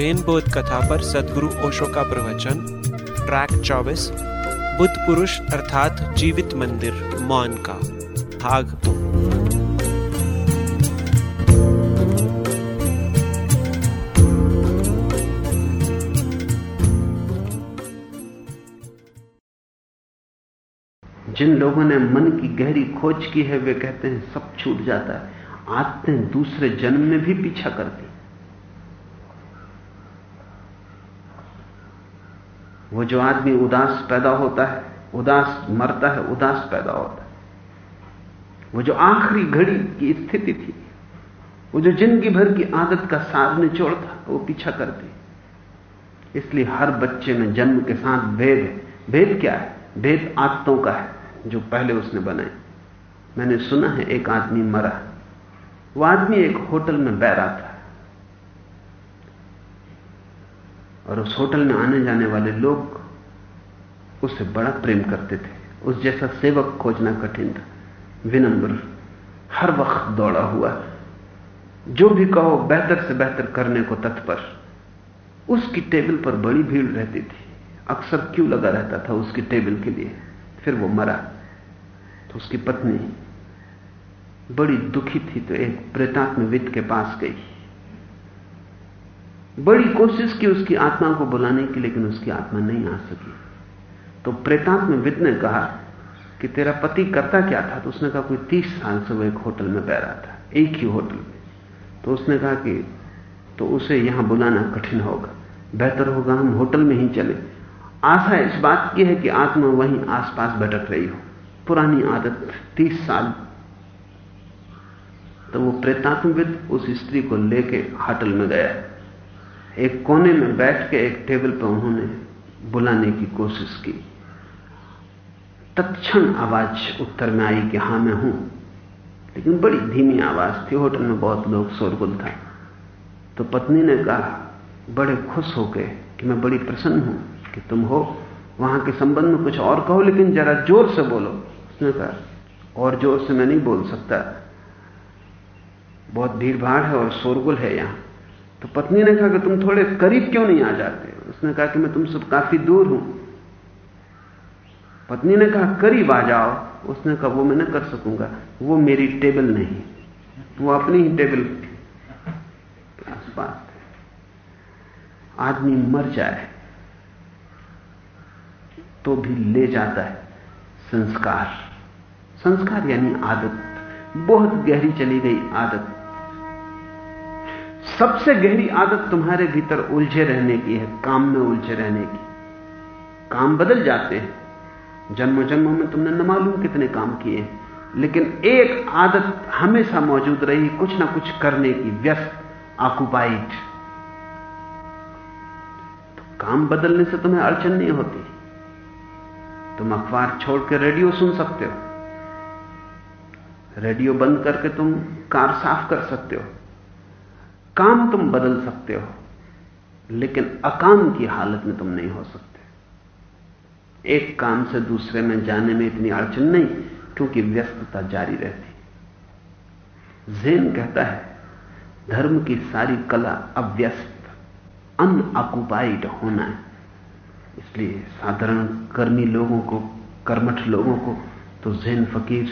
जैन बोध कथा पर सदगुरु ओशो का प्रवचन ट्रैक 24 बुद्ध पुरुष अर्थात जीवित मंदिर, मौन का, भाग दो। जिन लोगों ने मन की गहरी खोज की है, वे कहते हैं, सब छूट जाता है। आदतें दूसरे जन्म में भी पीछा करती। वो जो आदमी उदास पैदा होता है, उदास मरता है, उदास पैदा होता है। वो जो आखिरी घड़ी की स्थिति थी, वो जो ज़िंदगी भर की आदत का सार निचोड़ था, वो पीछा करती इसलिए हर बच्चे में जन्म के साथ भेद है। भेद क्या है? भेद आदतों का है, जो पहले उसने बनाए। मैंने सुना है एक आदमी मरा। वो आदमी एक होटल में बैरा था। और उस होटल में आने जाने वाले लोग उससे बड़ा प्रेम करते थे। उस जैसा सेवक खोजना कठिन था। विनम्र, हर वक्त दौड़ा हुआ। जो भी कहो, बेहतर से बेहतर करने को तत्पर। उसकी टेबल पर बड़ी भीड़ रहती थी। अक्सर क्यों लगा रहता था उसकी टेबल के लिए? फिर वो मरा। तो उसकी पत्नी बड़ी दुखी थी तो एक प्रेतात्म वित्त के पास गई। बड़ी कोशिश की उसकी आत्मा को बुलाने की, लेकिन उसकी आत्मा नहीं आ सकी। तो प्रेतात्म विद ने कहा कि तेरा पति करता क्या था? तो उसने कहा, कोई तीस साल से वो एक होटल में बह रहा था, एक ही होटल में। तो उसने कहा कि तो उसे यहाँ बुलाना कठिन होगा, बेहतर होगा, हम होटल में ही चले। आशा इस बात की है कि आत्मा वहीं आसपास भटक रही हो। पुरानी आदत, तीस साल। तो वो प्रेतात्मविद उस स्त्री को लेके होटल में गया। एक कोने में बैठ के एक टेबल पर उन्होंने बुलाने की कोशिश की। तत्क्षण आवाज़ उत्तर में आई कि हाँ, मैं हूँ। लेकिन बड़ी धीमी आवाज़ थी, होटल में बहुत लोग शोरगुल था। तो पत्नी ने कहा, बड़े खुश होके कि मैं बड़ी प्रसन्न हूँ कि तुम हो। वहाँ के संबंध में कुछ और कहो, लेकिन जरा ज़ोर से बोलो। उसने कहा, और ज़ोर से मैं नहीं बोल सकता। बहुत भीड़ भाड़ है और शोरगुल है यहाँ। तो पत्नी ने कहा कि तुम थोड़े करीब क्यों नहीं आ जाते? उसने कहा कि मैं तुमसे काफ़ी दूर हूँ। पत्नी ने कहा, करीब आ जाओ। उसने कहा, वो मैं न कर सकूँगा। वो मेरी टेबल नहीं। वो अपनी ही टेबल आसपास आदमी मर जाए तो भी ले जाता है संस्कार। संस्कार यानी आदत। बहुत गहरी चली गई आदत। सबसे गहरी आदत तुम्हारे भीतर उलझे रहने की है, काम में उलझे रहने की। काम बदल जाते हैं। जन्मों जन्मों में तुमने न मालूम कितने काम किए लेकिन एक आदत हमेशा मौजूद रही कुछ ना कुछ करने की, व्यस्त ऑक्युपाइड तो काम बदलने से तुम्हें अड़चन नहीं होती। तुम अखबार छोड़ के रेडियो सुन सकते हो। रेडियो बंद करके तुम कार साफ़ कर सकते हो। काम तुम बदल सकते हो, लेकिन अकाम की हालत में तुम नहीं हो सकते। एक काम से दूसरे में जाने में इतनी अड़चन नहीं, क्योंकि व्यस्तता जारी रहती। जेन कहता है, धर्म की सारी कला अव्यस्त अनऑक्युपाइड होना है। इसलिए साधारण कर्मी लोगों को, कर्मठ लोगों को तो जैन फकीर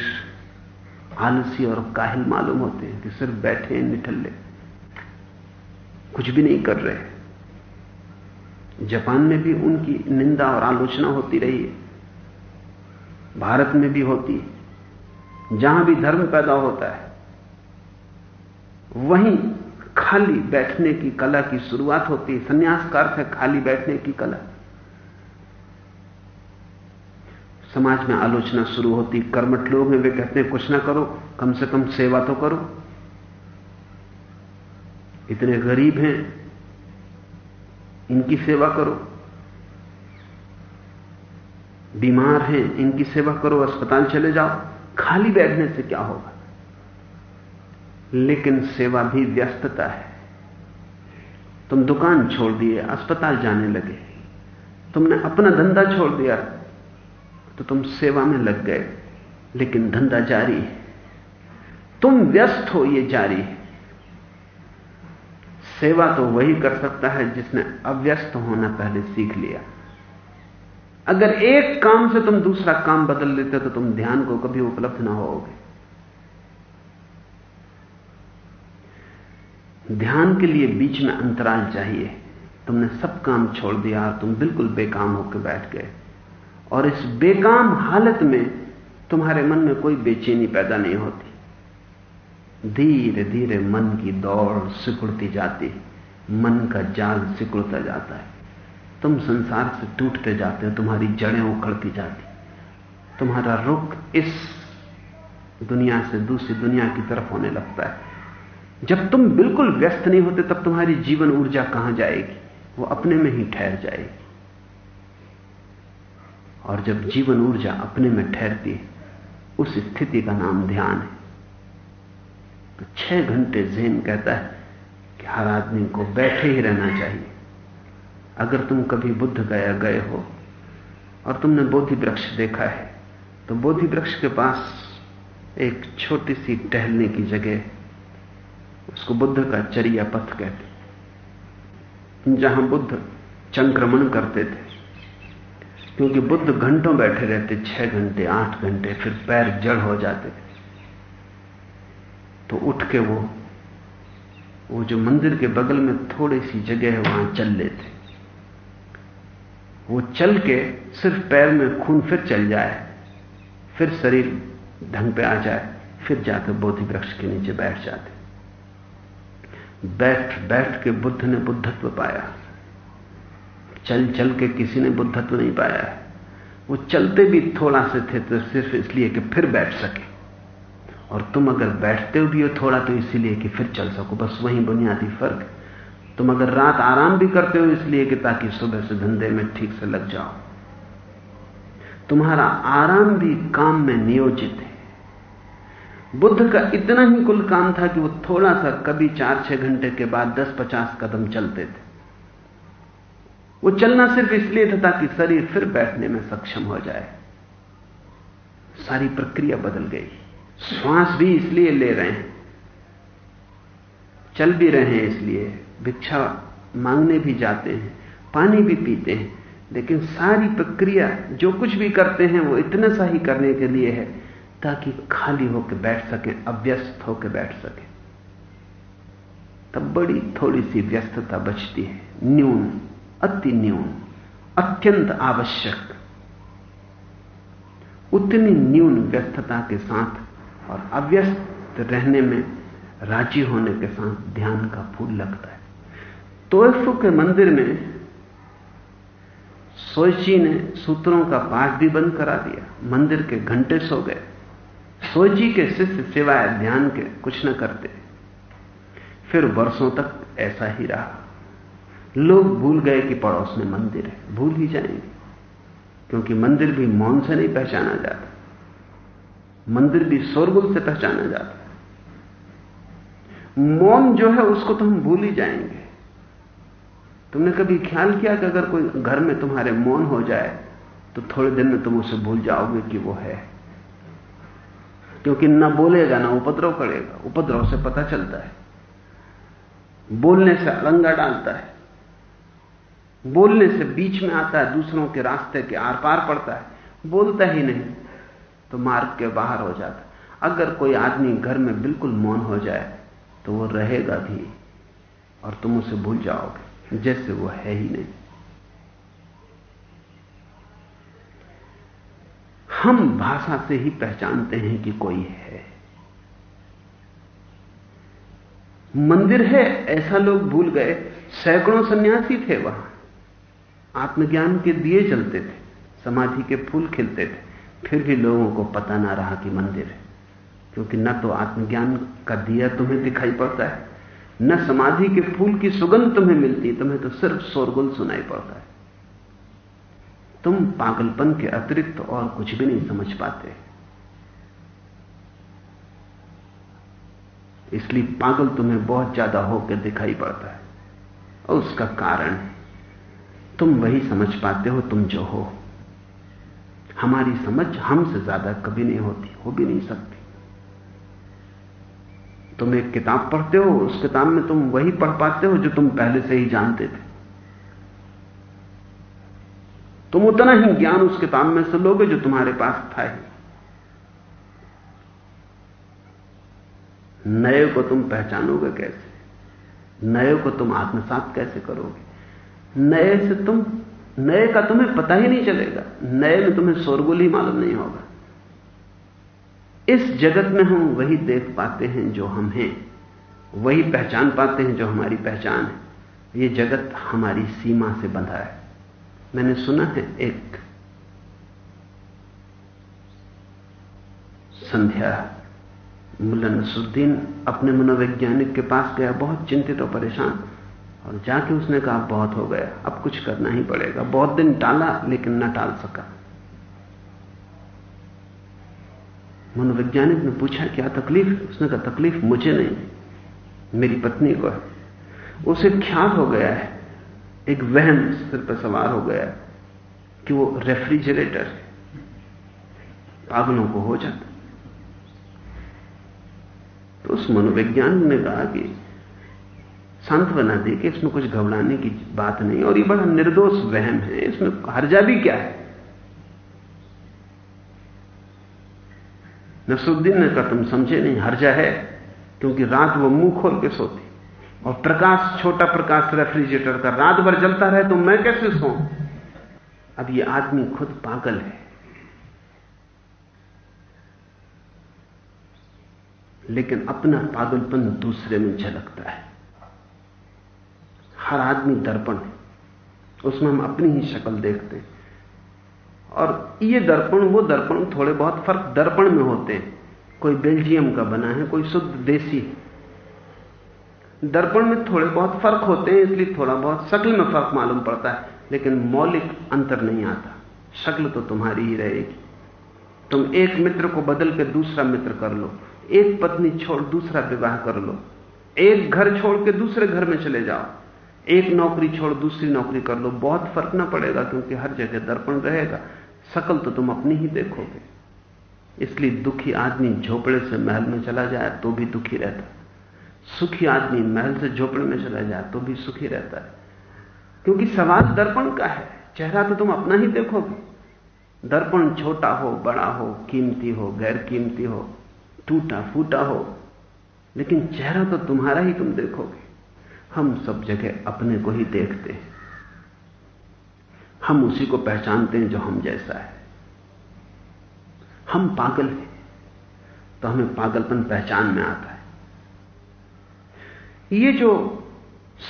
आलसी और काहिल मालूम होते हैं कि सिर्फ़ बैठे निठल्ले। कुछ भी नहीं कर रहे। जापान में भी उनकी निंदा और आलोचना होती रही है। भारत में भी होती है। जहाँ भी धर्म पैदा होता है, वहीं खाली बैठने की कला की शुरुआत होती है। संन्यास का अर्थ है खाली बैठने की कला। समाज में आलोचना शुरू होती, कर्मठ लोग हैं, वे कहते हैं, कुछ ना करो, कम से कम सेवा तो करो। इतने गरीब हैं, इनकी सेवा करो। बीमार हैं, इनकी सेवा करो, अस्पताल चले जाओ। खाली बैठने से क्या होगा? लेकिन सेवा भी व्यस्तता है। तुम दुकान छोड़ दिए, अस्पताल जाने लगे। तुमने अपना धंधा छोड़ दिया तो तुम सेवा में लग गए। लेकिन धंधा जारी है। तुम व्यस्त हो, ये जारी है। सेवा तो वही कर सकता है जिसने अव्यस्त होना पहले सीख लिया। अगर एक काम से तुम दूसरा काम बदल लेते तो तुम ध्यान को कभी उपलब्ध ना होगे ध्यान के लिए बीच में अंतराल चाहिए। तुमने सब काम छोड़ दिया और तुम बिल्कुल बेकाम होकर बैठ गए। और इस बेकाम हालत में तुम्हारे मन में कोई बेचैनी पैदा नहीं होती। धीरे धीरे मन की दौड़ सिकुड़ती जाती मन का जाल सिकुड़ता जाता है। तुम संसार से टूटते जाते हो, तुम्हारी जड़ें उखड़ती जाती तुम्हारा रुख इस दुनिया से दूसरी दुनिया की तरफ़ होने लगता है। जब तुम बिल्कुल व्यस्त नहीं होते, तब तुम्हारी जीवन ऊर्जा कहाँ जाएगी? वो अपने में ही ठहर जाएगी। और जब जीवन ऊर्जा अपने में ठहरती है, उस स्थिति का नाम ध्यान है। तो छह घंटे जेन कहता है कि हर आदमी को बैठे ही रहना चाहिए। अगर तुम कभी बुद्ध गया गए हो और तुमने बोधि वृक्ष देखा है तो बोधि वृक्ष के पास एक छोटी सी टहलने की जगह, उसको बुद्ध का चरिया पथ कहते जहाँ बुद्ध चंक्रमण करते थे, क्योंकि बुद्ध घंटों बैठे रहते, छह घंटे, आठ घंटे, फिर पैर जड़ हो जाते तो उठ के वो वो जो मंदिर के बगल में थोड़ी सी जगह है, वहाँ चल लेते। वो चल के सिर्फ़ पैर में खून फिर चल जाए, फिर शरीर ढंग पे आ जाए, फिर जाकर बोधि वृक्ष के नीचे बैठ जाते। बैठ बैठ के बुद्ध ने बुद्धत्व पाया। चल चल के किसी ने बुद्धत्व नहीं पाया। वो चलते भी थोड़ा से थे तो सिर्फ़ इसलिए कि फिर बैठ सके। और तुम अगर बैठते भी हो थोड़ा तो इसीलिए कि फिर चल सको। बस वही बुनियादी फ़र्क। तुम अगर रात आराम भी करते हो इसलिए कि ताकि सुबह से धंधे में ठीक से लग जाओ। तुम्हारा आराम भी काम में नियोजित है। बुद्ध का इतना ही कुल काम था कि वो थोड़ा सा कभी चार छह घंटे के बाद दस पचास कदम चलते थे। वो चलना सिर्फ़ इसलिए था ताकि शरीर फिर बैठने में सक्षम हो जाए। सारी प्रक्रिया बदल गई। श्वास भी इसलिए ले रहे हैं। चल भी रहे हैं इसलिए, भिक्षा मांगने भी जाते हैं, पानी भी पीते हैं। लेकिन सारी प्रक्रिया, जो कुछ भी करते हैं, वो इतना सा ही करने के लिए है, ताकि खाली होकर बैठ सके, अव्यस्त होकर बैठ सके। तब बड़ी थोड़ी सी व्यस्तता बचती है। न्यून, अति न्यून, अत्यंत आवश्यक। उतनी न्यून व्यस्तता के साथ और अव्यस्त रहने में राज़ी होने के साथ ध्यान का फूल लगता है। तोयफू के मंदिर में सोची ने सूत्रों का पाठ भी बंद करा दिया। मंदिर के घंटे सो गए। सोची के शिष्य सिवाय ध्यान के कुछ न करते। फिर वर्षों तक ऐसा ही रहा। लोग भूल गए कि पड़ोस में मंदिर है। भूल ही जाएँगे, क्योंकि मंदिर भी मौन से नहीं पहचाना जाता। मंदिर भी शोरगुल से पहचाना जाता है। मौन जो है, उसको तो हम भूल ही जाएँगे। तुमने कभी ख्याल किया कि अगर कोई घर में तुम्हारे मौन हो जाए तो थोड़े दिन में तुम उसे भूल जाओगे कि वो है? क्योंकि न बोलेगा, ना उपद्रव करेगा। उपद्रव से पता चलता है। बोलने से अलंगा डालता है। बोलने से बीच में आता है, दूसरों के रास्ते के आर पार पड़ता है। बोलता ही नहीं। तो मार्ग के बाहर हो जाता। अगर कोई आदमी घर में बिल्कुल मौन हो जाए तो वो रहेगा भी और तुम उसे भूल जाओगे, जैसे वो है ही नहीं। हम भाषा से ही पहचानते हैं कि कोई है। मंदिर है, ऐसा लोग भूल गए। सैकड़ों सन्यासी थे वहाँ। आत्मज्ञान के दिए चलते थे, समाधि के फूल खिलते थे। फिर भी लोगों को पता ना रहा कि मंदिर है। क्योंकि न तो आत्मज्ञान का दिया तुम्हें दिखाई पड़ता है, न समाधि के फूल की सुगंध तुम्हें मिलती, तुम्हें तो सिर्फ़ शोरगुल सुनाई पड़ता है। तुम पागलपन के अतिरिक्त और कुछ भी नहीं समझ पाते। इसलिए पागल तुम्हें बहुत ज़्यादा होकर दिखाई पड़ता है। और उसका कारण, तुम वही समझ पाते हो, तुम जो हो। हमारी समझ हमसे ज़्यादा कभी नहीं होती, हो भी नहीं सकती। तुम एक किताब पढ़ते हो, उस किताब में तुम वही पढ़ पाते हो जो तुम पहले से ही जानते थे। तुम उतना ही ज्ञान उस किताब में से लोगे जो तुम्हारे पास था ही। नए को तुम पहचानोगे कैसे? नए को तुम आत्मसात कैसे करोगे? नए से तुम नए का तुम्हें पता ही नहीं चलेगा। नए में तुम्हें शोरगुल ही मालूम नहीं होगा। इस जगत में हम वही देख पाते हैं जो हम हैं। वही पहचान पाते हैं जो हमारी पहचान है। ये जगत हमारी सीमा से बंधा है। मैंने सुना है एक संध्या मुल्ला नसरुद्दीन अपने मनोवैज्ञानिक के पास गया, बहुत चिंतित और परेशान। और जाके उसने कहा, बहुत हो गया, अब कुछ करना ही पड़ेगा। बहुत दिन टाला, लेकिन न टाल सका। मनोवैज्ञानिक ने पूछा, क्या तकलीफ़? उसने कहा, तकलीफ़ मुझे नहीं, मेरी पत्नी को है। उसे ख्याल हो गया है, एक वहम सिर पर सवार हो गया कि वो रेफ्रिजरेटर पागलों को हो जाता तो उस मनोवैज्ञानिक ने कहा कि सांत्वना दे कि इसमें कुछ घबराने की बात नहीं, और ये बड़ा निर्दोष वहम है। इसमें हर्जा भी क्या है? नसरुद्दीन ने कहा, तुम समझे नहीं, हर्जा है, क्योंकि रात वो मुँह खोल के सोती। और प्रकाश, छोटा प्रकाश रेफ्रिजरेटर का रात भर जलता रहे तो मैं कैसे सो अब ये आदमी खुद पागल है। लेकिन अपना पागलपन दूसरे में झलकता है। हर आदमी दर्पण है। उसमें हम अपनी ही शक्ल देखते हैं। और ये दर्पण, वो दर्पण, थोड़े बहुत फ़र्क दर्पण में होते हैं। कोई बेल्जियम का बना है, कोई शुद्ध देसी दर्पण में थोड़े बहुत फ़र्क होते हैं, इसलिए थोड़ा बहुत शक्ल में फ़र्क मालूम पड़ता है, लेकिन मौलिक अंतर नहीं आता। शक्ल तो तुम्हारी ही रहेगी। तुम एक मित्र को बदल के दूसरा मित्र कर लो। एक पत्नी छोड़ दूसरा विवाह कर लो। एक घर छोड़ के दूसरे घर में चले जाओ। एक नौकरी छोड़, दूसरी नौकरी कर लो, बहुत फ़र्क ना पड़ेगा क्योंकि हर जगह दर्पण रहेगा। शकल तो तुम अपनी ही देखोगे। इसलिए दुखी आदमी झोपड़े से महल में चला जाए तो भी दुखी रहता सुखी आदमी महल से झोपड़े में चला जाए तो भी सुखी रहता है। क्योंकि सवाल दर्पण का है। चेहरा तो तुम अपना ही देखोगे। दर्पण छोटा हो, बड़ा हो, कीमती हो गैर कीमती हो टूटा फूटा हो, लेकिन चेहरा तो तुम्हारा ही तुम देखोगे। हम सब जगह अपने को ही देखते हैं। हम उसी को पहचानते हैं जो हम जैसा है। हम पागल हैं तो हमें पागलपन पहचान में आता है। ये जो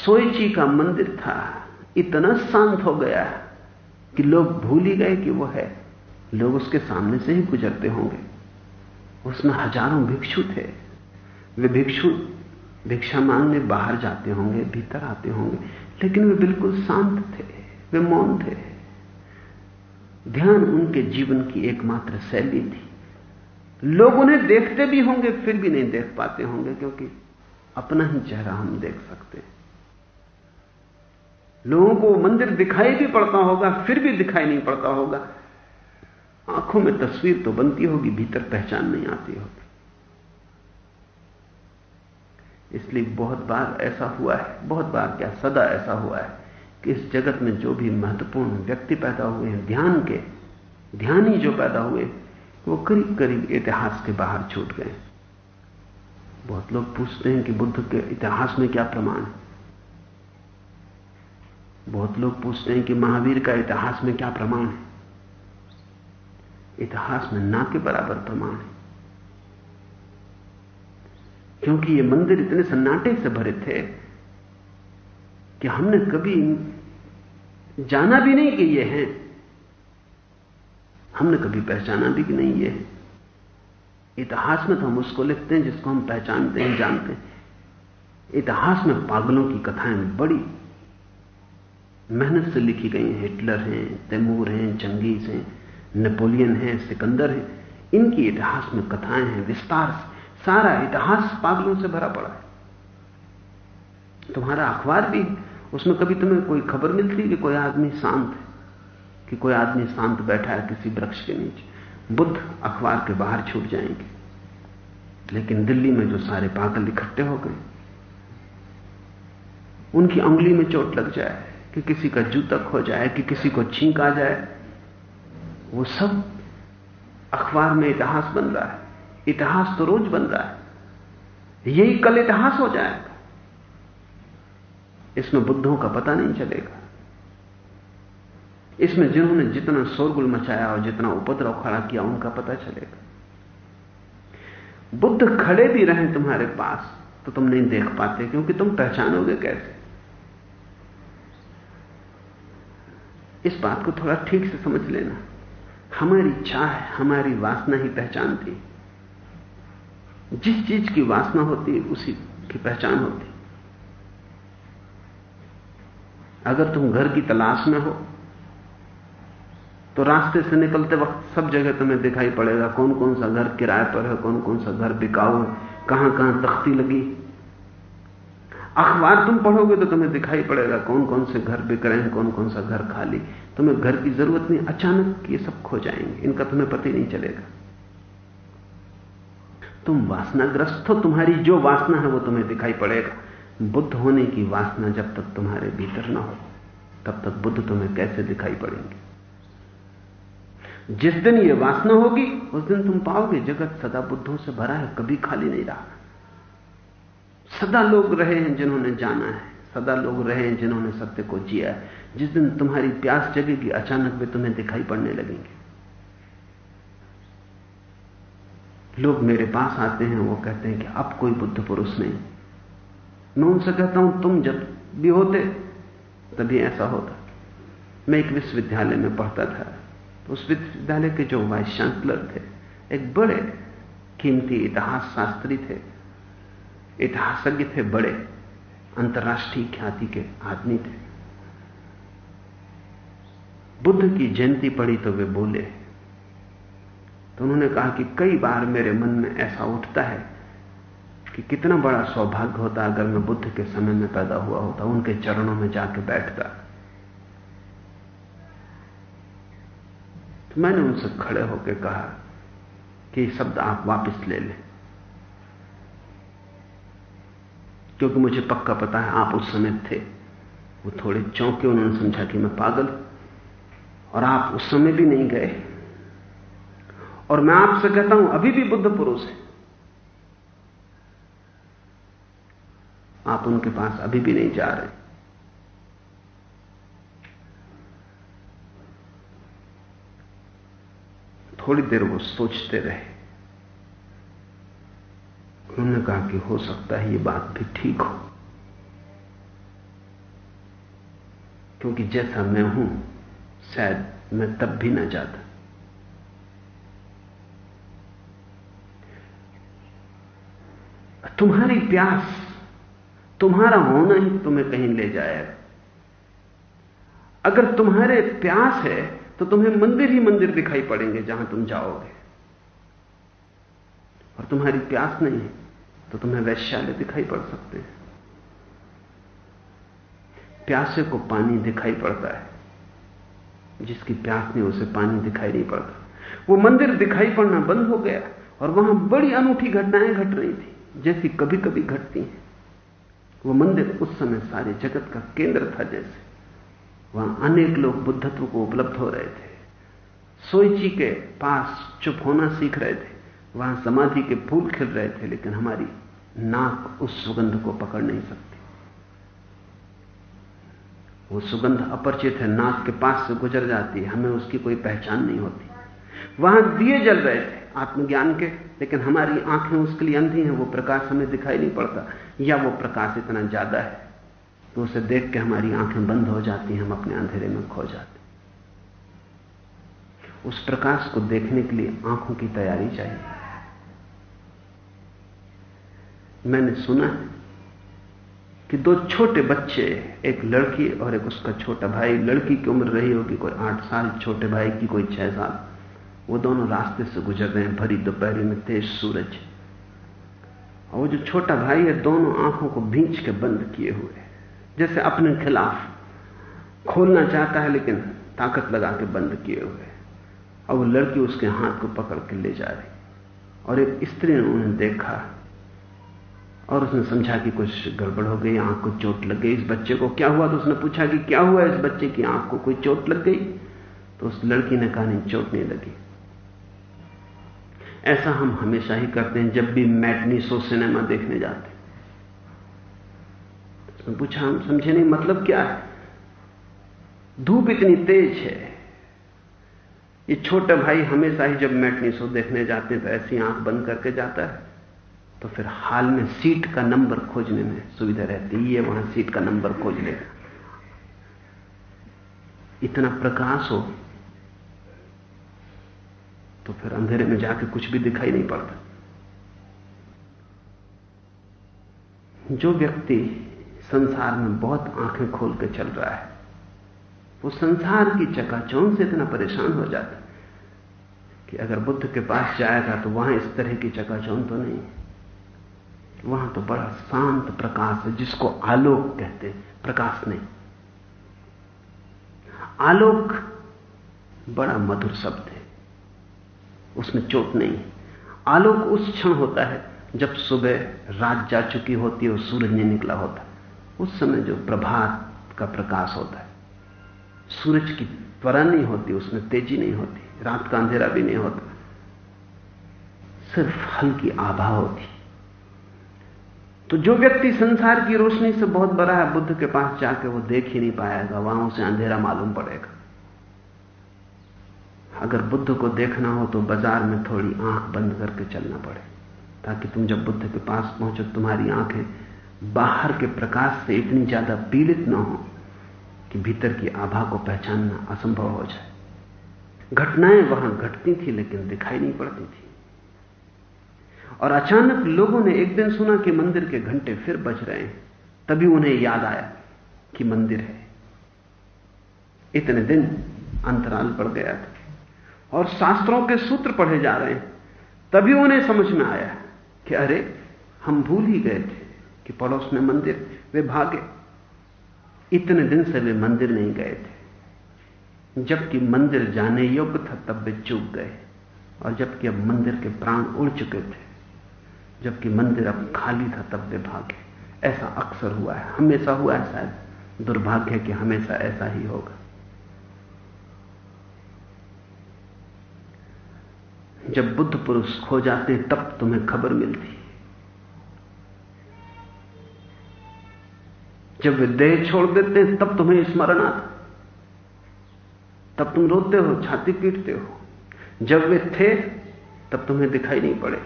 सोयची का मंदिर था, इतना शांत हो गया कि लोग भूल ही गए कि वो है। लोग उसके सामने से ही गुजरते होंगे। उसमें हज़ारों भिक्षु थे। वे भिक्षु भिक्षा मांगने बाहर जाते होंगे, भीतर आते होंगे, लेकिन वे बिल्कुल शांत थे, वे मौन थे। ध्यान उनके जीवन की एकमात्र शैली थी। लोग उन्हें देखते भी होंगे, फिर भी नहीं देख पाते होंगे, क्योंकि अपना ही चेहरा हम देख सकते हैं। लोगों को मंदिर दिखाई भी पड़ता होगा, फिर भी दिखाई नहीं पड़ता होगा। आँखों में तस्वीर तो बनती होगी, भीतर पहचान नहीं आती होगी। इसलिए बहुत बार ऐसा हुआ है, बहुत बार क्या सदा ऐसा हुआ है कि इस जगत में जो भी महत्वपूर्ण व्यक्ति पैदा हुए हैं, ध्यान के, ध्यान ही जो पैदा हुए, वो करीब करीब इतिहास के बाहर छूट गए। बहुत लोग पूछते हैं कि बुद्ध के इतिहास में क्या प्रमाण है। बहुत लोग पूछते हैं कि महावीर का इतिहास में क्या प्रमाण है। इतिहास में ना के बराबर प्रमाण है। क्योंकि ये मंदिर इतने सन्नाटे से भरे थे कि हमने कभी जाना भी नहीं कि ये हैं। हमने कभी पहचाना भी कि नहीं ये है। इतिहास में तो हम उसको लिखते हैं, जिसको हम पहचानते हैं, जानते हैं। इतिहास में पागलों की कथाएँ बड़ी मेहनत से लिखी गई हैं। हिटलर हैं, तैमूर हैं, जंगीज हैं, नेपोलियन हैं, सिकंदर हैं। इनकी इतिहास में कथाएँ हैं, विस्तार से। सारा इतिहास पागलों से भरा पड़ा है। तुम्हारा अखबार भी, उसमें कभी तुम्हें कोई खबर मिलती कि कोई आदमी शांत है, कि कोई आदमी शांत बैठा है किसी वृक्ष के नीचे। बुद्ध अखबार के बाहर छूट जाएँगे। लेकिन दिल्ली में जो सारे पागल इकट्ठे हो गए, उनकी उंगली में चोट लग जाए, कि किसी का जूता खो जाए, कि किसी को छींक आ जाए, वो सब अखबार में इतिहास बन रहा है। इतिहास तो रोज बन रहा है। यही कल इतिहास हो जाएगा। इसमें बुद्धों का पता नहीं चलेगा। इसमें जिन्होंने जितना शोरगुल मचाया और जितना उपद्रव खड़ा किया, उनका पता चलेगा। बुद्ध खड़े भी रहे तुम्हारे पास तो तुम नहीं देख पाते, क्योंकि तुम पहचानोगे कैसे? इस बात को थोड़ा ठीक से समझ लेना। हमारी चाह हमारी वासना ही पहचानती जिस चीज़ की वासना होती उसी की पहचान होती अगर तुम घर की तलाश में हो तो रास्ते से निकलते वक्त सब जगह तुम्हें दिखाई पड़ेगा कौन कौन सा घर किराए पर है कौन कौन सा घर बिकाऊ है कहाँ कहाँ तख्ती लगी अखबार तुम पढ़ोगे तो तुम्हें दिखाई पड़ेगा कौन कौन से घर बिक रहे हैं कौन कौन सा घर खाली। तुम्हें घर की ज़रूरत नहीं, अचानक ये सब खो जाएँगे, इनका तुम्हें पता ही नहीं चलेगा। तुम वासनाग्रस्त हो, तुम्हारी जो वासना है वो तुम्हें दिखाई पड़ेगा। बुद्ध होने की वासना जब तक तुम्हारे भीतर ना हो, तब तक बुद्ध तुम्हें कैसे दिखाई पड़ेंगे? जिस दिन ये वासना होगी, उस दिन तुम पाओगे जगत सदा बुद्धों से भरा है, कभी खाली नहीं रहा। सदा लोग रहे हैं जिन्होंने जाना है, सदा लोग रहे हैं जिन्होंने सत्य को जिया है। जिस दिन तुम्हारी प्यास जगेगी, अचानक वे तुम्हें दिखाई पड़ने लगेंगे। लोग मेरे पास आते हैं, वो कहते हैं कि अब कोई बुद्ध पुरुष नहीं। मैं उनसे कहता हूँ, तुम जब भी होते, तभी ऐसा होता। मैं एक विश्वविद्यालय में पढ़ता था। उस विश्वविद्यालय के जो वाइस चांसलर थे, एक बड़े कीमती इतिहास शास्त्री थे, इतिहासज्ञ थे, बड़े अंतर्राष्ट्रीय ख्याति के आदमी थे। बुद्ध की जयंती पड़ी तो वे बोले तो उन्होंने कहा कि कई बार मेरे मन में ऐसा उठता है कि कितना बड़ा सौभाग्य होता अगर मैं बुद्ध के समय में पैदा हुआ होता, उनके चरणों में जाके बैठता। तो मैंने उनसे खड़े होकर कहा कि शब्द आप वापस ले लें। क्योंकि मुझे पक्का पता है आप उस समय थे। वो थोड़े चौंके, उन्होंने समझा कि मैं पागल। और आप उस समय भी नहीं गए। और मैं आपसे कहता हूँ, अभी भी बुद्ध पुरुष है। आप उनके पास अभी भी नहीं जा रहे। थोड़ी देर वो सोचते रहे। उन्होंने कहा कि हो सकता है ये बात भी ठीक हो। क्योंकि जैसा मैं हूँ, शायद मैं तब भी ना जाता। तुम्हारी प्यास, तुम्हारा होना ही तुम्हें कहीं ले जाएगा अगर तुम्हारे प्यास है तो तुम्हें मंदिर ही मंदिर दिखाई पड़ेंगे जहाँ तुम जाओगे। और तुम्हारी प्यास नहीं है तो तुम्हें वैश्यालय दिखाई पड़ सकते हैं। प्यासे को पानी दिखाई पड़ता है, जिसकी प्यास नहीं उसे पानी दिखाई नहीं पड़ता। वो मंदिर दिखाई पड़ना बंद हो गया, और वहाँ बड़ी अनूठी घटनाएँ घट रही थी। जैसी कभी कभी घटती हैं। वो मंदिर उस समय सारे जगत का केंद्र था जैसे। वहाँ अनेक लोग बुद्धत्व को उपलब्ध हो रहे थे। सोईची के पास चुप होना सीख रहे थे। वहाँ समाधि के फूल खिल रहे थे, लेकिन हमारी नाक उस सुगंध को पकड़ नहीं सकती। वो सुगंध अपरिचित है, नाक के पास से गुजर जाती है, हमें उसकी कोई पहचान नहीं होती। वहाँ दिए जल रहे थे। आत्मज्ञान के, लेकिन हमारी आँखें उसके लिए अंधी हैं, वो प्रकाश हमें दिखाई नहीं पड़ता, या वो प्रकाश इतना ज़्यादा है तो उसे देख के हमारी आँखें बंद हो जाती हैं, हम अपने अंधेरे में खो जाते उस प्रकाश को देखने के लिए आँखों की तैयारी चाहिए। मैंने सुना है कि दो छोटे बच्चे, एक लड़की और एक उसका छोटा भाई, लड़की की उम्र रही होगी कोई आठ साल, छोटे भाई की कोई छह साल। वो दोनों रास्ते से गुजर रहे हैं, भरी दोपहरी में तेज सूरज। और वो जो छोटा भाई है, दोनों आँखों को भींच के बंद किए हुए जैसे अपने खिलाफ खोलना चाहता है, लेकिन ताकत लगा के बंद किए हुए और वो लड़की उसके हाथ को पकड़ के ले जा रही और एक स्त्री ने उन्हें देखा और उसने समझा कि कुछ गड़बड़ हो गई, आँख को चोट लग गई। इस बच्चे को क्या हुआ? तो उसने पूछा कि क्या हुआ? इस बच्चे की आँख को कोई चोट लग गई? तो उस लड़की ने कहा, नहीं, चोट नहीं लगी। ऐसा हम हमेशा ही करते हैं जब भी मैटनी शो सिनेमा देखने जाते उसने पूछा, हम समझे नहीं मतलब क्या है? धूप इतनी तेज है। ये छोटा भाई हमेशा ही जब मैटनी शो देखने जाते हैं तो ऐसी आँख बंद करके जाता है। तो फिर हाल में सीट का नंबर खोजने में सुविधा रहती है, ये वहाँ सीट का नंबर खोज लेगा। इतना प्रकाश हो तो फिर अंधेरे में जाके कुछ भी दिखाई नहीं पड़ता। जो व्यक्ति संसार में बहुत आँखें खोल के चल रहा है, वो संसार की चकाचौंध से इतना परेशान हो जाता कि अगर बुद्ध के पास जाएगा तो वहाँ इस तरह की चकाचौंध तो नहीं वहाँ तो बड़ा शांत प्रकाश है, जिसको आलोक कहते प्रकाश नहीं। आलोक बड़ा मधुर शब्द है। उसमें चोट नहीं। आलोक उस क्षण होता है जब सुबह रात जा चुकी होती है और सूरज नहीं निकला होता। उस समय जो प्रभात का प्रकाश होता है। सूरज की त्वरा नहीं होती, उसमें तेज़ी नहीं होती, रात का अंधेरा भी नहीं होता। सिर्फ़ हल्की आभा होती। तो जो व्यक्ति संसार की रोशनी से बहुत बड़ा है, बुद्ध के पास जाके वो देख ही नहीं पाएगा, वहाँ उसे अंधेरा मालूम पड़ेगा। अगर बुद्ध को देखना हो तो बाज़ार में थोड़ी आँख बंद करके चलना पड़े, ताकि तुम जब बुद्ध के पास पहुंचो तुम्हारी आँखें बाहर के प्रकाश से इतनी ज़्यादा पीड़ित ना हो कि भीतर की आभा को पहचानना असंभव हो जाए। घटनाएँ वहाँ घटती थी, लेकिन दिखाई नहीं पड़ती थी। और अचानक लोगों ने एक दिन सुना कि मंदिर के घंटे फिर बज रहे हैं, तभी उन्हें याद आया कि मंदिर है। इतने दिन अंतराल पड़ गया था। और शास्त्रों के सूत्र पढ़े जा रहे हैं। तभी उन्हें समझ में आया कि अरे, हम भूल ही गए थे कि पड़ोस में मंदिर वे भागे। इतने दिन से वे मंदिर नहीं गए थे। जबकि मंदिर जाने योग्य था, तब वे चूक गए। और जबकि अब मंदिर के प्राण उड़ चुके थे, जबकि मंदिर अब खाली था, तब वे भागे। ऐसा अक्सर हुआ है। हमेशा हुआ है शायद। दुर्भाग्य कि हमेशा ऐसा ही होगा। जब बुद्ध पुरुष खो जाते हैं तब तुम्हें खबर मिलती। जब वे देह छोड़ देते हैं तब तुम्हें स्मरण आता। तब तुम रोते हो, छाती पीटते हो। जब वे थे, तब तुम्हें दिखाई नहीं पड़े।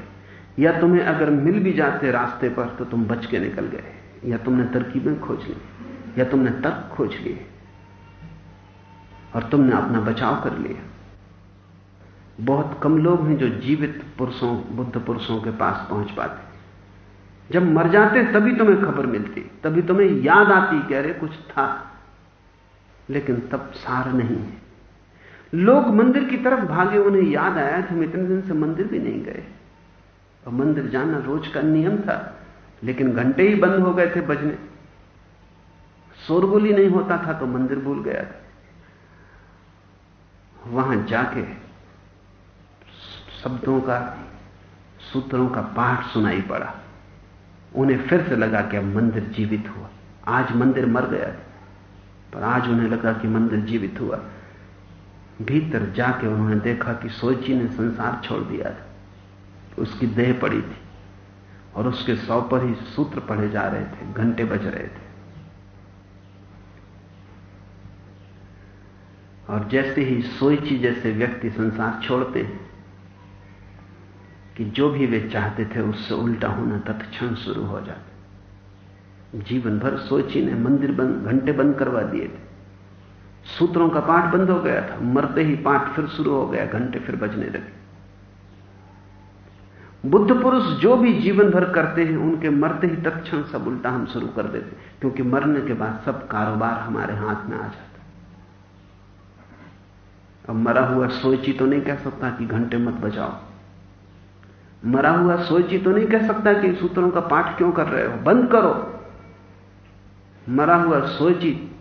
या तुम्हें अगर मिल भी जाते रास्ते पर तो तुम बच के निकल गए। या तुमने तरकीबें खोज ली, या तुमने तर्क खोज लिए। और तुमने अपना बचाव कर लिया। बहुत कम लोग हैं जो जीवित पुरुषों, बुद्ध पुरुषों के पास पहुँच पाते जब मर जाते तभी तुम्हें खबर मिलती तभी तुम्हें याद आती कह रहे कुछ था। लेकिन तब सार नहीं है। लोग मंदिर की तरफ़ भागे, उन्हें याद आया कि हम इतने दिन से मंदिर भी नहीं गए। और मंदिर जाना रोज का नियम था, लेकिन घंटे ही बंद हो गए थे बजने। शोरगुल ही नहीं होता था तो मंदिर भूल गया था। वहाँ जाके शब्दों का, सूत्रों का पाठ सुनाई पड़ा। उन्हें फिर से लगा कि अब मंदिर जीवित हुआ। आज मंदिर मर गया था पर आज उन्हें लगा कि मंदिर जीवित हुआ। भीतर जाके उन्होंने देखा कि सोची ने संसार छोड़ दिया था। उसकी देह पड़ी थी और उसके सौ पर ही सूत्र पढ़े जा रहे थे, घंटे बज रहे थे। और जैसे ही सोची जैसे व्यक्ति संसार छोड़ते हैं कि जो भी वे चाहते थे उससे उल्टा होना तत्क्षण शुरू हो जाता। जीवन भर सोची ने मंदिर बंद, घंटे बंद करवा दिए थे। सूत्रों का पाठ बंद हो गया था। मरते ही पाठ फिर शुरू हो गया, घंटे फिर बजने लगे। बुद्ध पुरुष जो भी जीवन भर करते हैं, उनके मरते ही तत्क्षण सब उल्टा हम शुरू कर देते क्योंकि मरने के बाद सब कारोबार हमारे हाथ में आ जाता अब मरा हुआ सोची तो नहीं कह सकता कि घंटे मत बजाओ। मरा हुआ सोच सोची तो नहीं कह सकता कि सूत्रों का पाठ क्यों कर रहे हो? बंद करो। मरा हुआ सोची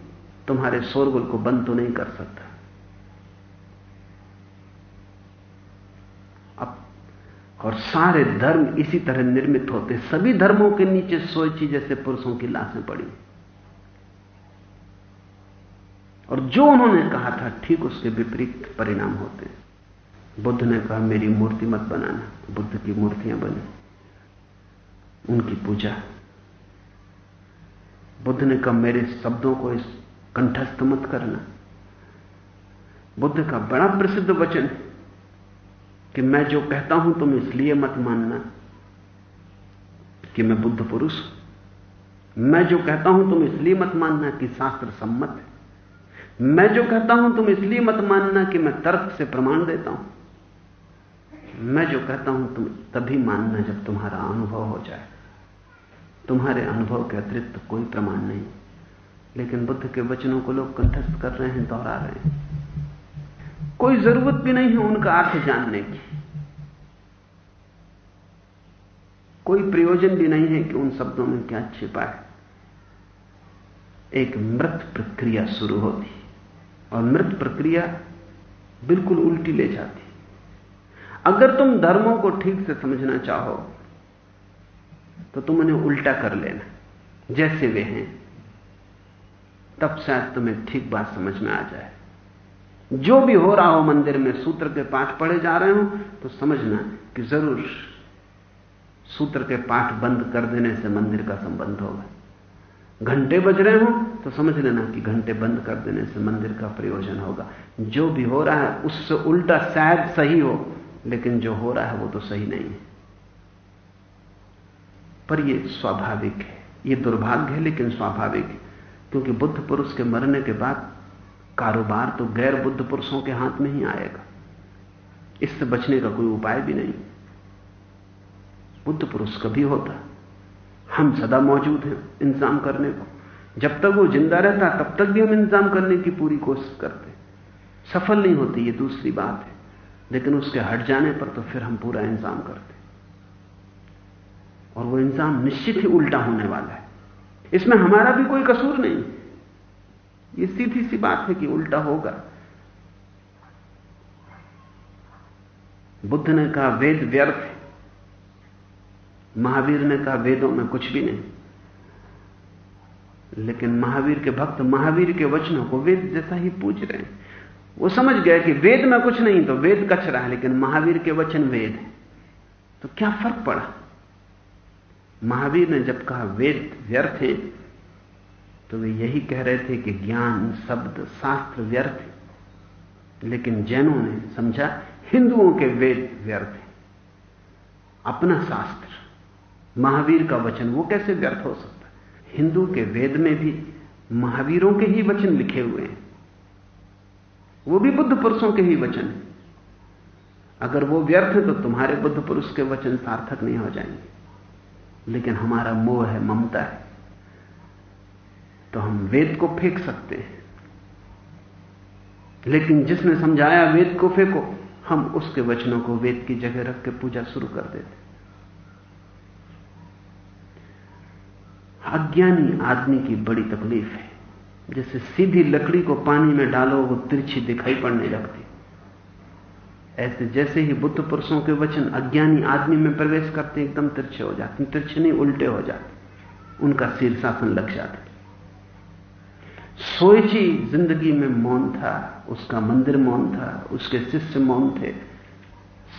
तुम्हारे शोरगुल को बंद तो नहीं कर सकता। अब, और सारे धर्म इसी तरह निर्मित होते सभी धर्मों के नीचे सोची जैसे पुरुषों की लाशें पड़ी। और जो उन्होंने कहा था, ठीक उसके विपरीत परिणाम होते बुद्ध ने कहा, मेरी मूर्ति मत बनाना। बुद्ध की मूर्तियाँ बनी, उनकी पूजा। बुद्ध ने कहा, मेरे शब्दों को इस कंठस्थ मत करना। बुद्ध का बड़ा प्रसिद्ध वचन, कि मैं जो कहता हूँ, तुम इसलिए मत मानना कि मैं बुद्ध पुरुष मैं जो कहता हूँ, तुम इसलिए मत मानना कि शास्त्र सम्मत है। मैं जो कहता हूँ, तुम इसलिए मत मानना कि मैं तर्क से प्रमाण देता हूँ। मैं जो कहता हूँ, तुम तभी मानना जब तुम्हारा अनुभव हो जाए। तुम्हारे अनुभव के अतिरिक्त कोई प्रमाण नहीं। लेकिन बुद्ध के वचनों को लोग कंठस्थ कर रहे हैं, दोहरा रहे हैं। कोई ज़रूरत भी नहीं है उनका अर्थ जानने की। कोई प्रयोजन भी नहीं है कि उन शब्दों में क्या छिपा है। एक मृत प्रक्रिया शुरू होती, और मृत प्रक्रिया बिल्कुल उल्टी ले जाती। अगर तुम धर्मों को ठीक से समझना चाहो तो तुम उन्हें उल्टा कर लेना, जैसे वे हैं। तब शायद तुम्हें ठीक बात समझ में आ जाए। जो भी हो रहा हो मंदिर में, सूत्र के पाठ पढ़े जा रहे हो तो समझना कि ज़रूर सूत्र के पाठ बंद कर देने से मंदिर का संबंध होगा। घंटे बज रहे हो तो समझ लेना कि घंटे बंद कर देने से मंदिर का प्रयोजन होगा। जो भी हो रहा है, उससे उल्टा शायद सही हो। लेकिन जो हो रहा है वो तो सही नहीं है। पर यह स्वाभाविक है। यह दुर्भाग्य है, लेकिन स्वाभाविक है। क्योंकि बुद्ध पुरुष के मरने के बाद कारोबार तो गैर बुद्ध पुरुषों के हाथ में ही आएगा। इससे बचने का कोई उपाय भी नहीं। बुद्ध पुरुष कभी होता, हम सदा मौजूद हैं इंतज़ाम करने को। जब तक वो ज़िंदा रहता, तब तक भी हम इंतज़ाम करने की पूरी कोशिश करते। सफल नहीं होती, ये दूसरी बात है। लेकिन उसके हट जाने पर तो फिर हम पूरा इंतज़ाम करते और वो इंतज़ाम निश्चित ही उल्टा होने वाला है। इसमें हमारा भी कोई कसूर नहीं। ये सीधी सी बात है कि उल्टा होगा। बुद्ध ने कहा, वेद व्यर्थ महावीर ने कहा, वेदों में कुछ भी नहीं। लेकिन महावीर के भक्त महावीर के वचनों को वेद जैसा ही पूछ रहे हैं। वो समझ गए कि वेद में कुछ नहीं तो वेद कचरा है लेकिन महावीर के वचन वेद है। तो क्या फ़र्क पड़ा? महावीर ने जब कहा, वेद व्यर्थ है तो वे यही कह रहे थे कि ज्ञान, शब्द, शास्त्र व्यर्थ है। लेकिन जैनों ने समझा, हिंदुओं के वेद व्यर्थ है। अपना शास्त्र, महावीर का वचन, वो कैसे व्यर्थ हो सकता हिंदू के वेद में भी महावीरों के ही वचन लिखे हुए हैं। वो भी बुद्ध पुरुषों के ही वचन है। अगर वो व्यर्थ है तो तुम्हारे बुद्ध पुरुष के वचन सार्थक नहीं हो जाएँगे। लेकिन हमारा मोह है, ममता है। तो हम वेद को फेंक सकते हैं। लेकिन जिसने समझाया वेद को फेंको, हम उसके वचनों को वेद की जगह रख के पूजा शुरू कर देते अज्ञानी आदमी की बड़ी तकलीफ़ है। जैसे सीधी लकड़ी को पानी में डालो, वो तिरछी दिखाई पड़ने लगती ऐसे जैसे ही बुद्ध पुरुषों के वचन अज्ञानी आदमी में प्रवेश करते, एकदम तिरछे हो जाते। तिरछे नहीं, उल्टे हो जाते। उनका शीर्षासन लग जाता। सोची ज़िंदगी में मौन था, उसका मंदिर मौन था, उसके शिष्य मौन थे,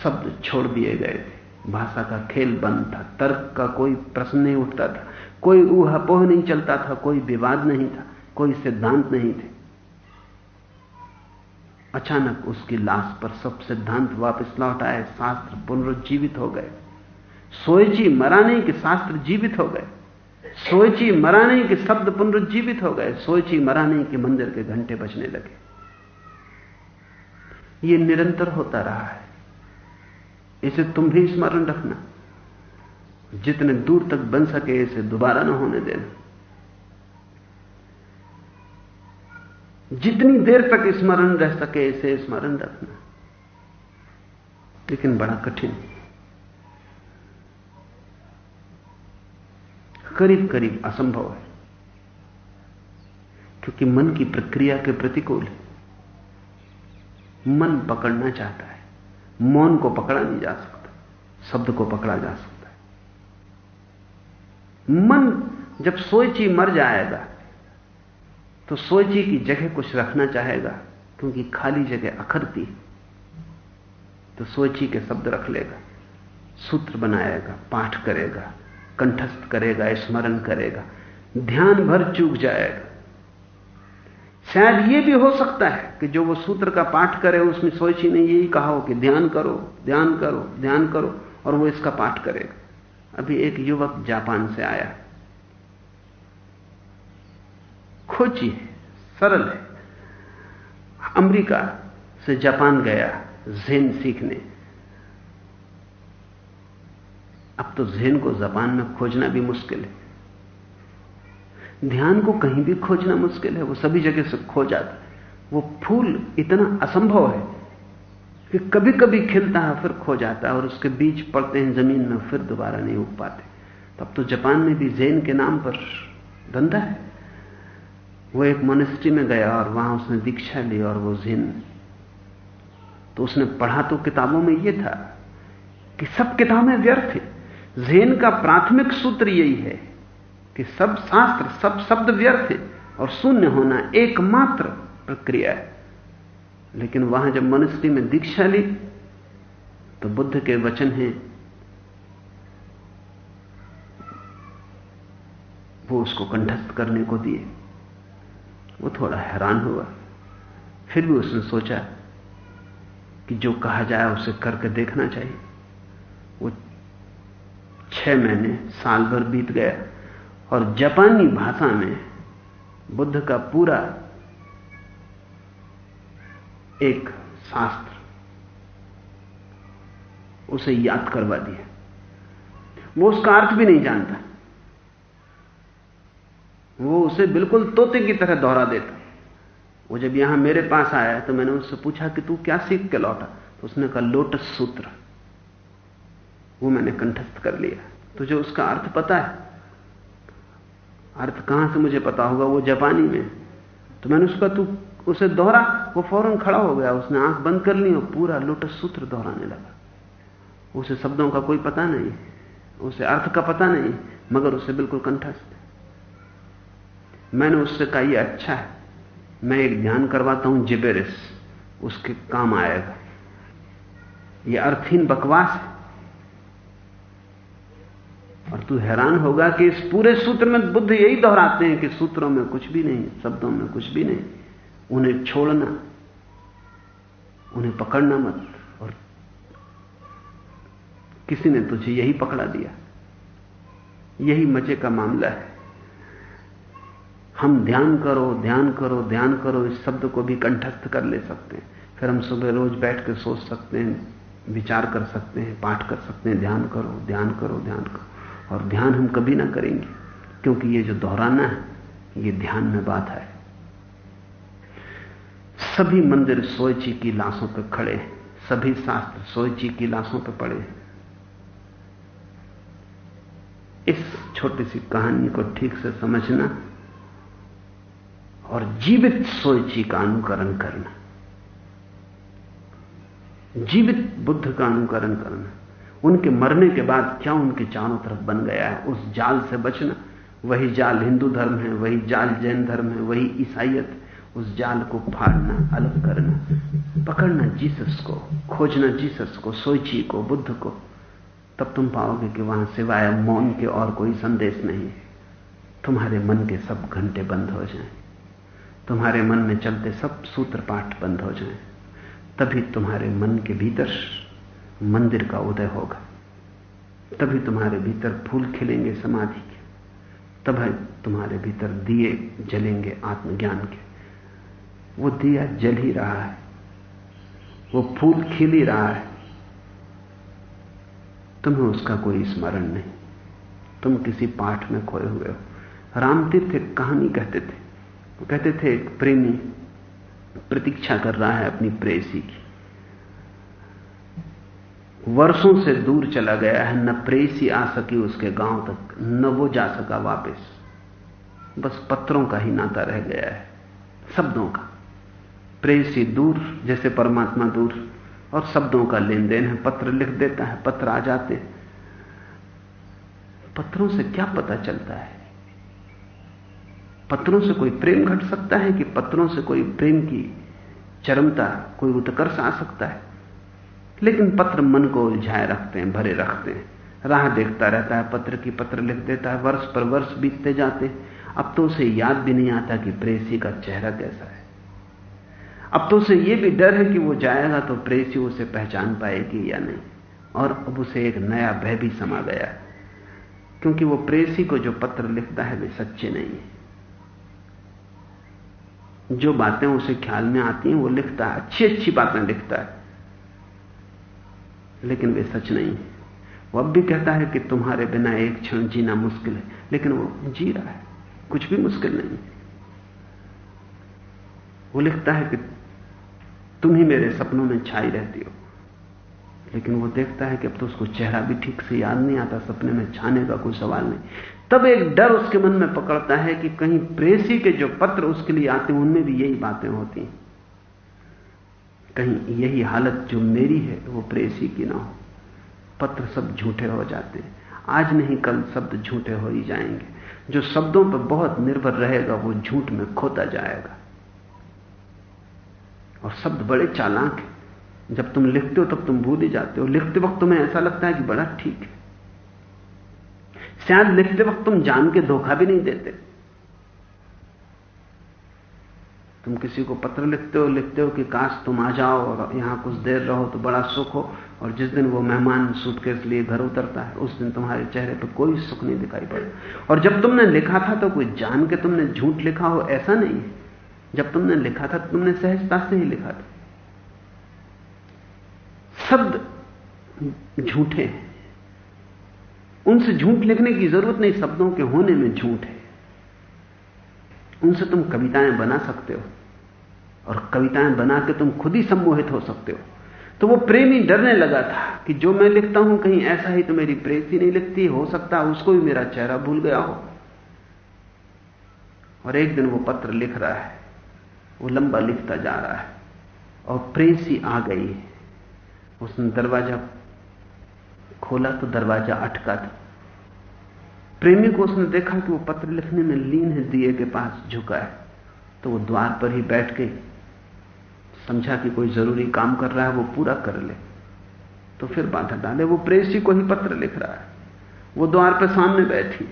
शब्द छोड़ दिए गए थे। भाषा का खेल बंद था, तर्क का कोई प्रश्न नहीं उठता था। कोई ऊहापोह नहीं चलता था, कोई विवाद नहीं था। कोई सिद्धांत नहीं थे। अचानक उसकी लाश पर सब सिद्धांत वापस लौट आए, शास्त्र पुनरुज्जीवित हो गए। सोची मरा नहीं कि शास्त्र जीवित हो गए। सोची मरा नहीं कि शब्द पुनरुज्जीवित हो गए। सोची मरा नहीं कि मंदिर के घंटे बजने लगे। यह निरंतर होता रहा है। इसे तुम भी स्मरण रखना। जितने दूर तक बन सके, इसे दोबारा ना होने देना। जितनी देर तक स्मरण रह सके, इसे स्मरण रखना। लेकिन बड़ा कठिन। करीब करीब असंभव है। क्योंकि मन की प्रक्रिया के प्रतिकूल है। मन पकड़ना चाहता है। मौन को पकड़ा नहीं जा सकता। शब्द को पकड़ा जा सकता है। मन जब सोची मर जाएगा तो सोची की जगह कुछ रखना चाहेगा, क्योंकि खाली जगह अखरती तो सोची के शब्द रख लेगा, सूत्र बनाएगा, पाठ करेगा, कंठस्थ करेगा, स्मरण करेगा, ध्यान भर चूक जाएगा। शायद यह भी हो सकता है कि जो वो सूत्र का पाठ करे, उसमें सोची ने यही कहा हो कि ध्यान करो ध्यान करो ध्यान करो, और वो इसका पाठ करेगा। अभी एक युवक जापान से आया। खोची है, सरल है। अमेरिका से जापान गया, जेन सीखने। अब तो जेन को जापान में खोजना भी मुश्किल है। ध्यान को कहीं भी खोजना मुश्किल है, वो सभी जगह से खो जाता है। वो फूल इतना असंभव है कि कभी कभी खिलता है, फिर खो जाता है और उसके बीज पड़ते हैं ज़मीन में, फिर दोबारा नहीं उग पाते। तब तो जापान में भी जैन के नाम पर धंधा है। वो एक मोनिस्ट्री में गया और वहाँ उसने दीक्षा ली और वो जिन। तो उसने पढ़ा तो किताबों में यह था कि सब किताबें व्यर्थ है। जैन का प्राथमिक सूत्र यही है कि सब शास्त्र, सब शब्द व्यर्थ है और शून्य होना एकमात्र प्रक्रिया है। लेकिन वहाँ जब मनुष्य में दीक्षा ली तो बुद्ध के वचन हैं, वो उसको कंठस्थ करने को दिए। वो थोड़ा हैरान हुआ। फिर भी उसने सोचा कि जो कहा जाए उसे करके देखना चाहिए। वो छह महीने, साल भर बीत गया और जापानी भाषा में बुद्ध का पूरा एक शास्त्र उसे याद करवा दिया। वो उसका अर्थ भी नहीं जानता। वो उसे बिल्कुल तोते की तरह दोहरा देता। वो जब यहाँ मेरे पास आया तो मैंने उससे पूछा कि तू क्या सीख के लौटा? तो उसने कहा, लोटस सूत्र। वो मैंने कंठस्थ कर लिया। तुझे उसका अर्थ पता है? अर्थ कहाँ से मुझे पता होगा? वो जापानी में। तो मैंने उसका, तू उसे दोहरा। वो फ़ौरन खड़ा हो गया। उसने आँख बंद कर ली और पूरा लोटस सूत्र दोहराने लगा। उसे शब्दों का कोई पता नहीं। उसे अर्थ का पता नहीं, मगर उसे बिल्कुल कंठस्थ। मैंने उससे कहा यह अच्छा है। मैं एक ध्यान करवाता हूँ, जिबेरिस, उसके काम आएगा। यह अर्थहीन बकवास है। और तू हैरान होगा कि इस पूरे सूत्र में बुद्ध यही दोहराते हैं कि सूत्रों में कुछ भी नहीं, शब्दों में कुछ भी नहीं। उन्हें छोड़ना, उन्हें पकड़ना मत। और किसी ने तुझे यही पकड़ा दिया। यही मज़े का मामला है। हम ध्यान करो ध्यान करो ध्यान करो, इस शब्द को भी कंठस्थ कर ले सकते हैं। फिर हम सुबह रोज बैठ कर सोच सकते हैं, विचार कर सकते हैं, पाठ कर सकते हैं, ध्यान करो ध्यान करो ध्यान करो। और ध्यान हम कभी ना करेंगे, क्योंकि ये जो दोहराना है, ये ध्यान में बात है। सभी मंदिर सोयची की लाशों पर खड़े हैं, सभी शास्त्र सोयची की लाशों पर पड़े हैं। इस छोटी सी कहानी को ठीक से समझना और जीवित सोयची का अनुकरण करना। जीवित बुद्ध का अनुकरण करना। उनके मरने के बाद क्या उनके चारों तरफ़ बन गया है? उस जाल से बचना। वही जाल हिंदू धर्म है, वही जाल जैन धर्म है, वही ईसाइयत। उस जाल को फाड़ना, अलग करना, पकड़ना जीसस को, खोजना जीसस को, सोची को, बुद्ध को। तब तुम पाओगे कि वहाँ सिवाय मौन के और कोई संदेश नहीं तुम्हारे मन के सब घंटे बंद हो जाएँ तुम्हारे मन में चलते सब सूत्र पाठ बंद हो जाएँ, तभी तुम्हारे मन के भीतर मंदिर का उदय होगा। तभी तुम्हारे भीतर फूल खिलेंगे समाधि के, तभी तुम्हारे भीतर दिए जलेंगे आत्मज्ञान के। वो दिया जल ही रहा है, वो फूल खिल ही रहा है। तुम्हें उसका कोई स्मरण नहीं, तुम किसी पाठ में खोए हुए हो। रामतीर्थ एक कहानी कहते थे वो कहते थे एक प्रेमी प्रतीक्षा कर रहा है अपनी प्रेसी की। वर्षों से दूर चला गया है, न प्रेसी आ सकी उसके गाँव तक, न वो जा सका वापस। बस पत्रों का ही नाता रह गया है, शब्दों का। प्रेसी दूर, जैसे परमात्मा दूर, और शब्दों का लेन देन है। पत्र लिख देता है, पत्र आ जाते पत्रों से क्या पता चलता है? पत्रों से कोई प्रेम घट सकता है कि पत्रों से कोई प्रेम की चरमता, कोई उत्कर्ष आ सकता है? लेकिन पत्र मन को उलझाए रखते हैं, भरे रखते हैं। राह देखता रहता है, पत्र की पत्र लिख देता है, वर्ष पर वर्ष बीतते जाते अब तो उसे याद भी नहीं आता कि प्रेसी का चेहरा कैसा है। अब तो उसे यह भी डर है कि वो जाएगा तो प्रेसी उसे पहचान पाएगी या नहीं। और अब उसे एक नया भय भी समा गया क्योंकि वो प्रेसी को जो पत्र लिखता है, वे सच्चे नहीं है। जो बातें उसे ख्याल में आती हैं, वो लिखता है। अच्छी अच्छी बातें लिखता है। लेकिन वे सच नहीं है। वो अब भी कहता है कि तुम्हारे बिना एक क्षण जीना मुश्किल है, लेकिन वो जी रहा है। कुछ भी मुश्किल नहीं वो लिखता है कि तुम ही मेरे सपनों में छाई रहती हो। लेकिन वो देखता है कि अब तो उसको चेहरा भी ठीक से याद नहीं आता, सपने में छाने का कोई सवाल नहीं। तब एक डर उसके मन में पकड़ता है कि कहीं प्रेसी के जो पत्र उसके लिए आते हैं, उनमें भी यही बातें होती हैं। कहीं यही हालत जो मेरी है, वो प्रेसी की ना हो। पत्र सब झूठे हो जाते हैं। आज नहीं, कल शब्द झूठे हो ही जाएँगे। जो शब्दों पर बहुत निर्भर रहेगा, वो झूठ में खोता जाएगा। और शब्द बड़े चालाक हैं। जब तुम लिखते हो, तब तुम भूल ही जाते हो। लिखते वक्त तुम्हें ऐसा लगता है कि बड़ा ठीक है। शायद लिखते वक्त तुम जान के धोखा भी नहीं देते। तुम किसी को पत्र लिखते हो लिखते हो कि काश तुम आ जाओ और यहाँ कुछ देर रहो तो बड़ा सुख हो और जिस दिन वो मेहमान सूटकेस लिए घर उतरता है, उस दिन तुम्हारे चेहरे पर कोई सुख नहीं दिखाई पड़े और जब तुमने लिखा था तो कोई जान के तुमने झूठ लिखा हो, ऐसा नहीं जब तुमने लिखा था तुमने सहजता से ही लिखा था। शब्द झूठे हैं। उनसे झूठ लिखने की ज़रूरत नहीं, शब्दों के होने में झूठ है। उनसे तुम कविताएँ बना सकते हो, और कविताएँ बना के तुम खुद ही सम्मोहित हो सकते हो। तो वो प्रेमी डरने लगा था कि जो मैं लिखता हूँ कहीं ऐसा ही तो मेरी प्रेसी नहीं लिखती, हो सकता है उसको भी मेरा चेहरा भूल गया हो। और एक दिन वो पत्र लिख रहा है, वो लंबा लिखता जा रहा है, और प्रेसी आ गई उसने दरवाज़ा खोला तो दरवाज़ा अटका था। प्रेमी को उसने देखा कि वो पत्र लिखने में लीन है, दिए के पास झुका है। तो वो द्वार पर ही बैठ के समझा कि कोई ज़रूरी काम कर रहा है, वो पूरा कर ले। तो फिर बाधा डाले, वो प्रेसी को ही पत्र लिख रहा है। वो द्वार पर सामने बैठी।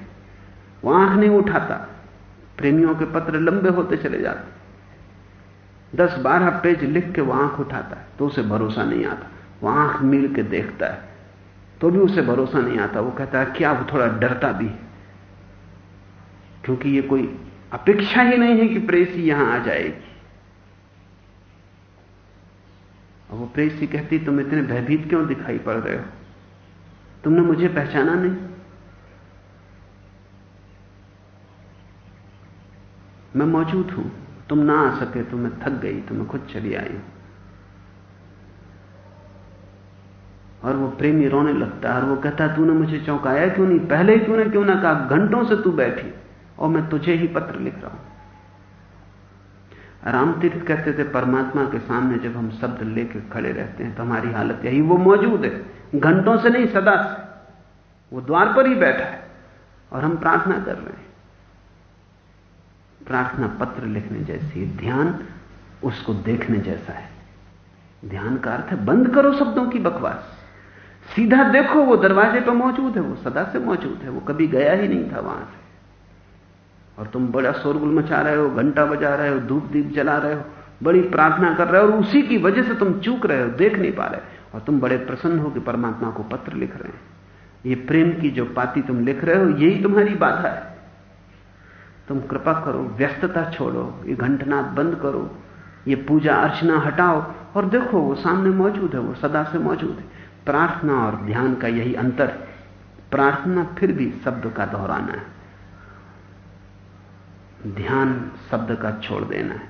वो आँख नहीं उठाता। प्रेमियों के पत्र लंबे होते चले जाते। दस बारह पेज लिख के वो आँख उठाता है तो उसे भरोसा नहीं आता। वो आँख मिल के देखता है। तो भी उसे भरोसा नहीं आता। वो कहता है, क्या वो थोड़ा डरता भी क्योंकि ये कोई अपेक्षा ही नहीं है कि प्रेसी यहाँ आ जाएगी। और वो प्रेसी कहती, तुम इतने भयभीत क्यों दिखाई पड़ रहे हो? तुमने मुझे पहचाना नहीं? मैं मौजूद हूँ। तुम ना आ सके तो मैं थक गई तो मैं खुद चली आई हूँ। और वो प्रेमी रोने लगता है और वो कहता है, तूने मुझे चौंकाया क्यों नहीं? पहले क्यों ना क्यों ना कहा, घंटों से तू बैठी और मैं तुझे ही पत्र लिख रहा हूँ. रामतीर्थ कहते थे, परमात्मा के सामने जब हम शब्द लेकर खड़े रहते हैं तो हमारी हालत यही, वो मौजूद है। घंटों से नहीं, सदा से। वो द्वार पर ही बैठा है और हम प्रार्थना कर रहे हैं। प्रार्थना पत्र लिखने जैसी ध्यान उसको देखने जैसा है। ध्यान का अर्थ है, बंद करो शब्दों की बकवास। सीधा देखो, वो दरवाजे पर मौजूद है, वो सदा से मौजूद है, वो कभी गया ही नहीं था वहाँ से। और तुम बड़ा शोरगुल मचा रहे हो, घंटा बजा रहे हो, धूप दीप जला रहे हो, बड़ी प्रार्थना कर रहे हो, और उसी की वजह से तुम चूक रहे हो, देख नहीं पा रहे। और तुम बड़े प्रसन्न हो कि परमात्मा को पत्र लिख रहे हैं। ये प्रेम की जो पाती तुम लिख रहे हो, यही तुम्हारी बाधा है। तुम कृपा करो, व्यस्तता छोड़ो, ये घंटनाथ बंद करो, ये पूजा अर्चना हटाओ, और देखो, वो सामने मौजूद है, वो सदा से मौजूद है। प्रार्थना और ध्यान का यही अंतर प्रार्थना फिर भी शब्द का दोहराना है। ध्यान शब्द का छोड़ देना है।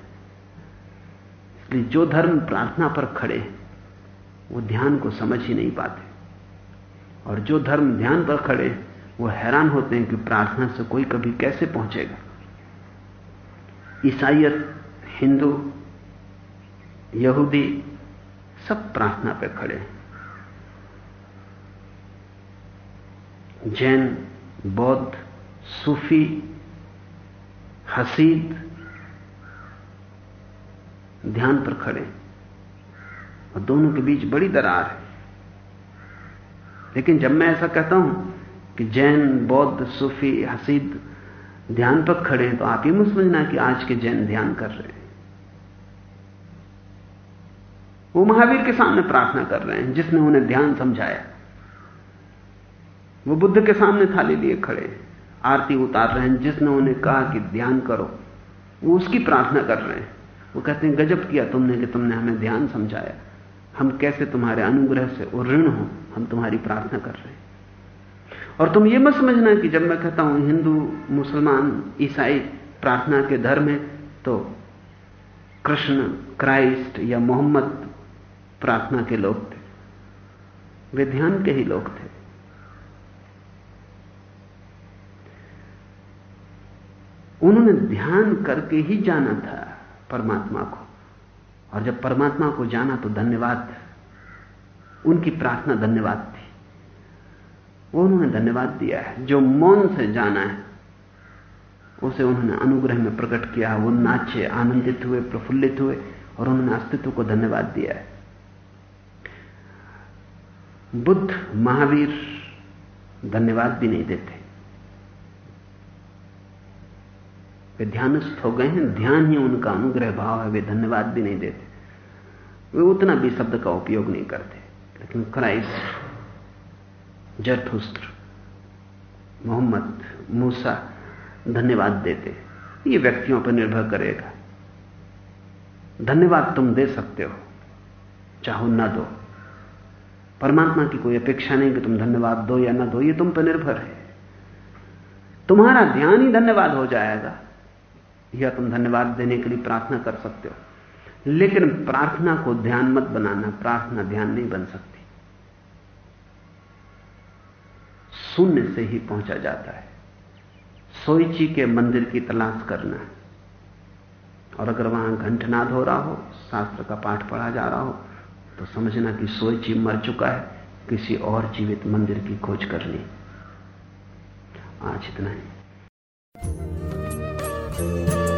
इसलिए जो धर्म प्रार्थना पर खड़े वो ध्यान को समझ ही नहीं पाते। और जो धर्म ध्यान पर खड़े वो हैरान होते हैं कि प्रार्थना से कोई कभी कैसे पहुंचेगा। ईसाइत हिंदू, यहूदी सब प्रार्थना पे खड़े जैन, बौद्ध, सूफी, हसीद, ध्यान पर खड़े। और दोनों के बीच बड़ी दरार है। लेकिन जब मैं ऐसा कहता हूँ कि जैन, बौद्ध, सूफी, हसीद ध्यान पर खड़े हैं तो आप ये मत समझना कि आज के जैन ध्यान कर रहे हैं। वो महावीर के सामने प्रार्थना कर रहे हैं, जिसने उन्हें ध्यान समझाया। वो बुद्ध के सामने थाली लिए खड़े। आरती उतार रहे हैं, जिसने उन्हें कहा कि ध्यान करो। वो उसकी प्रार्थना कर रहे हैं। वो कहते हैं, गजब किया तुमने कि तुमने हमें ध्यान समझाया। हम कैसे तुम्हारे अनुग्रह से और ऋण हो? हम तुम्हारी प्रार्थना कर रहे हैं। और तुम ये मत समझना कि जब मैं कहता हूँ, हिंदू, मुसलमान, ईसाई प्रार्थना के धर्म है तो कृष्ण, क्राइस्ट या मोहम्मद प्रार्थना के लोग थे। वे ध्यान के ही लोग थे। उन्होंने ध्यान करके ही जाना था परमात्मा को। और जब परमात्मा को जाना तो धन्यवाद। उनकी प्रार्थना धन्यवाद थी। वो उन्होंने धन्यवाद दिया है। जो मौन से जाना है, उसे उन्होंने अनुग्रह में प्रकट किया वो नाचे, आनंदित हुए, प्रफुल्लित हुए और उन्होंने अस्तित्व को धन्यवाद दिया है। बुद्ध, महावीर धन्यवाद भी नहीं देते। वे ध्यानस्थ हो गए हैं, ध्यान ही उनका अनुग्रह भाव है, वे धन्यवाद भी नहीं देते। वे उतना भी शब्द का उपयोग नहीं करते, लेकिन क्राइस्ट जरथुस्त्र मोहम्मद, मूसा धन्यवाद देते ये व्यक्तियों पर निर्भर करेगा। धन्यवाद तुम दे सकते हो, चाहो ना दो। परमात्मा की कोई अपेक्षा नहीं कि तुम धन्यवाद दो या ना दो, ये तुम पर निर्भर है। तुम्हारा ध्यान ही धन्यवाद हो जाएगा। या तुम धन्यवाद देने के लिए प्रार्थना कर सकते हो। लेकिन प्रार्थना को ध्यान मत बनाना, प्रार्थना ध्यान नहीं बन सकती। शून्य से ही पहुँचा जाता है। सोईची के मंदिर की तलाश करना और अगर वहाँ घंटनाद हो रहा हो, शास्त्र का पाठ पढ़ा जा रहा हो तो समझना कि सोईची मर चुका है, किसी और जीवित मंदिर की खोज करनी। आज इतना ही। you